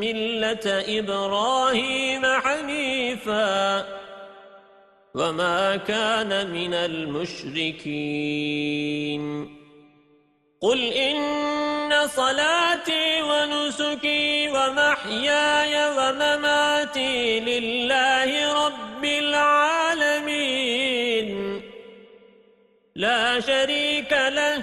ملة إبراهيم حنيفا وما كان من المشركين قل إن صلاتي ونسكي ومحياي ومماتي لله رب العالمين لا شريك له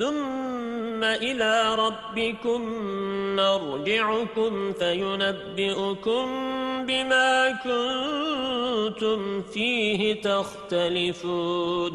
ثم إلى ربكم مرجعكم فينبئكم بما كنتم فيه تختلفون.